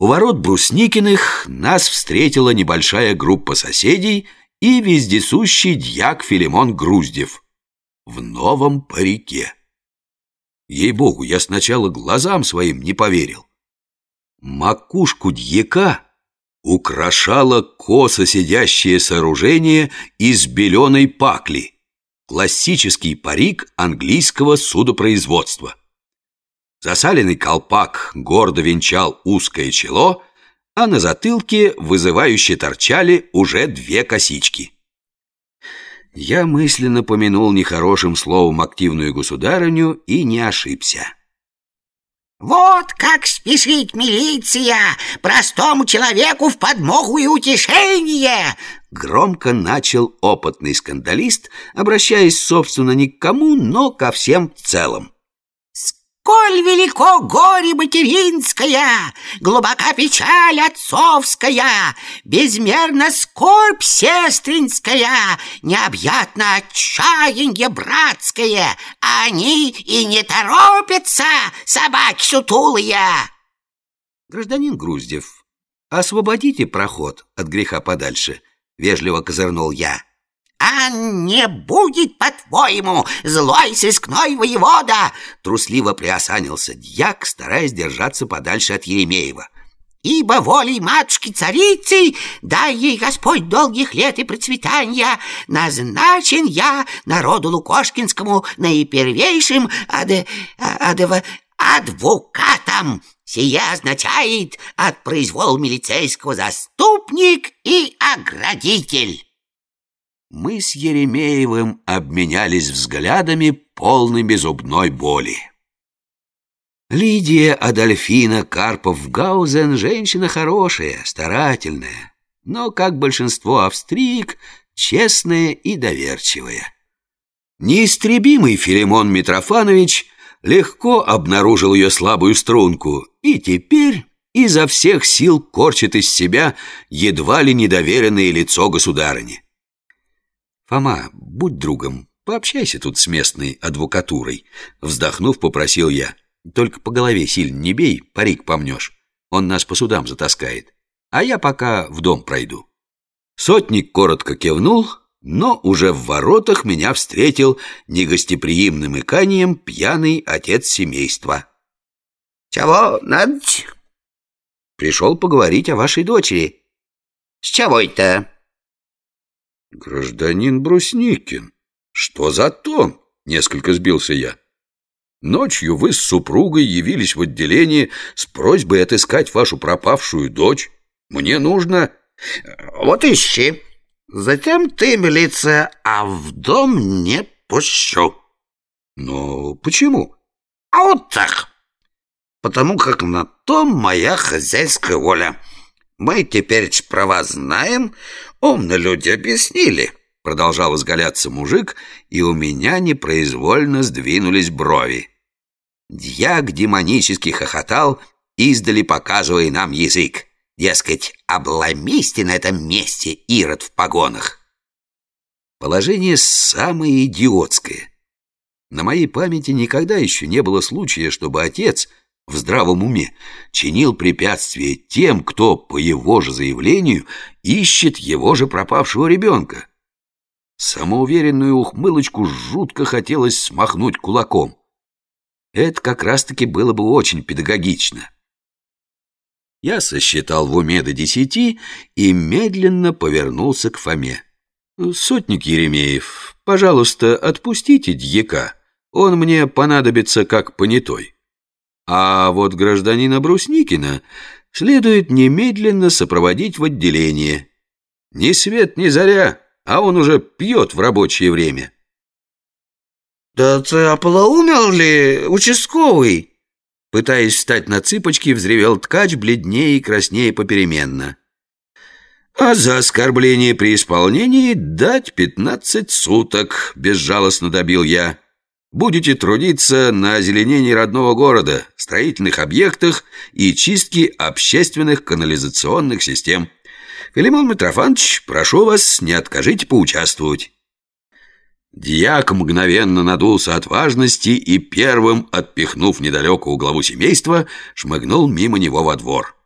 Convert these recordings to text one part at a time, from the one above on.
У ворот Брусникиных нас встретила небольшая группа соседей и вездесущий дьяк Филимон Груздев в новом парике. Ей-богу, я сначала глазам своим не поверил. Макушку дьяка украшало косо сидящее сооружение из беленой пакли, классический парик английского судопроизводства. Засаленный колпак гордо венчал узкое чело, а на затылке вызывающе торчали уже две косички. Я мысленно помянул нехорошим словом активную государыню и не ошибся. Вот как спешит милиция простому человеку в подмогу и утешение Громко начал опытный скандалист, обращаясь, собственно, не к кому, но ко всем в целом. Коль велико горе материнская, Глубока печаль отцовская, Безмерно скорбь сестринская, Необъятно отчаяние братское, Они и не торопятся, собаки сутулые. Гражданин Груздев, освободите проход от греха подальше, Вежливо козырнул я. «А не будет, по-твоему, злой сыскной воевода!» Трусливо приосанился дьяк, стараясь держаться подальше от Еремеева. Ибо волей матушки-царицы, дай ей Господь долгих лет и процветания, назначен я народу Лукошкинскому наипервейшим ад... ад... адвокатом. Сие означает от произвол милицейского заступник и оградитель мы с Еремеевым обменялись взглядами полными зубной боли. Лидия Адольфина Карпов-Гаузен женщина хорошая, старательная, но, как большинство австрийк, честная и доверчивая. Неистребимый Филимон Митрофанович легко обнаружил ее слабую струнку и теперь изо всех сил корчит из себя едва ли недоверенное лицо государыни. «Фома, будь другом, пообщайся тут с местной адвокатурой», Вздохнув, попросил я. «Только по голове сильно не бей, парик помнешь. Он нас по судам затаскает. А я пока в дом пройду». Сотник коротко кивнул, но уже в воротах меня встретил негостеприимным иканием пьяный отец семейства. «Чего надо?» «Пришел поговорить о вашей дочери». «С чего это?» «Гражданин Брусникин, что за тон?» — несколько сбился я. «Ночью вы с супругой явились в отделение с просьбой отыскать вашу пропавшую дочь. Мне нужно...» «Вот ищи. Затем ты, милиция, а в дом не пущу». «Но почему?» «А вот так. Потому как на том моя хозяйская воля». Мы теперь про знаем, умные люди объяснили. Продолжал изгаляться мужик, и у меня непроизвольно сдвинулись брови. Дьяк демонически хохотал, издали показывая нам язык. Дескать, обломисти на этом месте, Ирод в погонах. Положение самое идиотское. На моей памяти никогда еще не было случая, чтобы отец в здравом уме чинил препятствия тем, кто, по его же заявлению, ищет его же пропавшего ребенка. Самоуверенную ухмылочку жутко хотелось смахнуть кулаком. Это как раз-таки было бы очень педагогично. Я сосчитал в уме до десяти и медленно повернулся к Фоме. «Сотник Еремеев, пожалуйста, отпустите дьяка. Он мне понадобится как понятой». А вот гражданина Брусникина следует немедленно сопроводить в отделение. Ни свет, ни заря, а он уже пьет в рабочее время. «Да ты ополоумел ли, участковый?» Пытаясь встать на цыпочки, взревел ткач бледнее и краснее попеременно. «А за оскорбление при исполнении дать пятнадцать суток», — безжалостно добил я будете трудиться на озеленении родного города, строительных объектах и чистке общественных канализационных систем. Филимон Митрофанович, прошу вас, не откажите поучаствовать». Дьяк мгновенно надулся от важности и первым, отпихнув недалеко главу семейства, шмыгнул мимо него во двор.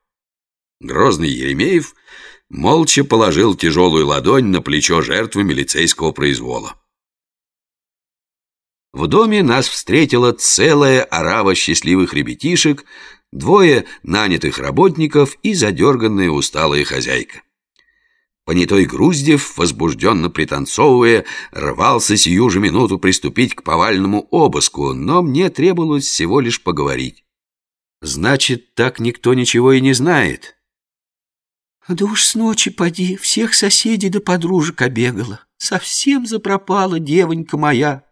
Грозный Еремеев молча положил тяжелую ладонь на плечо жертвы милицейского произвола. В доме нас встретила целая орава счастливых ребятишек, двое нанятых работников и задерганная усталая хозяйка. Понятой Груздев, возбужденно пританцовывая, рвался сию же минуту приступить к повальному обыску, но мне требовалось всего лишь поговорить. «Значит, так никто ничего и не знает?» «Да уж с ночи поди, всех соседей да подружек обегала. Совсем запропала девонька моя».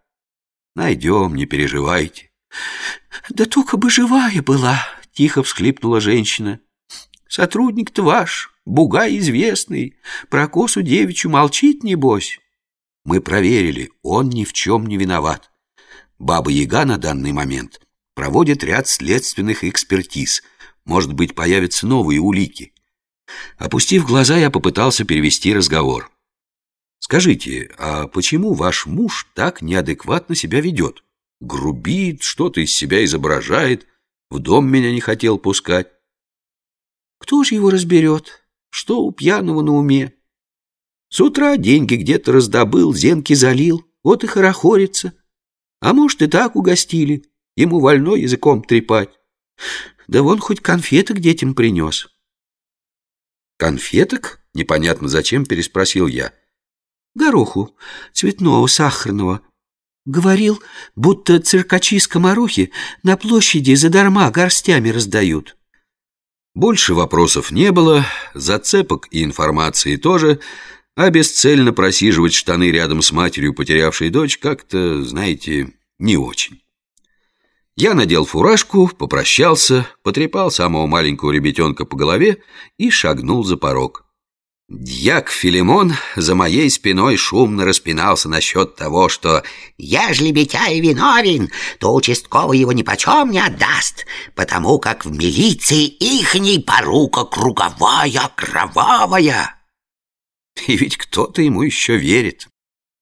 «Найдем, не переживайте». «Да только бы живая была», — тихо всхлипнула женщина. «Сотрудник-то ваш, бугай известный, про косу девичью молчит, небось». Мы проверили, он ни в чем не виноват. Баба-яга на данный момент проводит ряд следственных экспертиз. Может быть, появятся новые улики. Опустив глаза, я попытался перевести разговор. Скажите, а почему ваш муж так неадекватно себя ведет? Грубит, что-то из себя изображает, в дом меня не хотел пускать. Кто же его разберет? Что у пьяного на уме? С утра деньги где-то раздобыл, зенки залил, вот и хорохорится. А может, и так угостили, ему вольно языком трепать. Да вон хоть конфеток детям принес. Конфеток? Непонятно зачем, переспросил я гороху цветного, сахарного. Говорил, будто циркачи-скоморохи на площади задарма горстями раздают. Больше вопросов не было, зацепок и информации тоже, а бесцельно просиживать штаны рядом с матерью, потерявшей дочь, как-то, знаете, не очень. Я надел фуражку, попрощался, потрепал самого маленького ребятенка по голове и шагнул за порог. Дьяк Филимон за моей спиной шумно распинался насчет того, что «Ежели Митяй виновен, то участковый его нипочем не отдаст, потому как в милиции ихней порука круговая, кровавая». И ведь кто-то ему еще верит.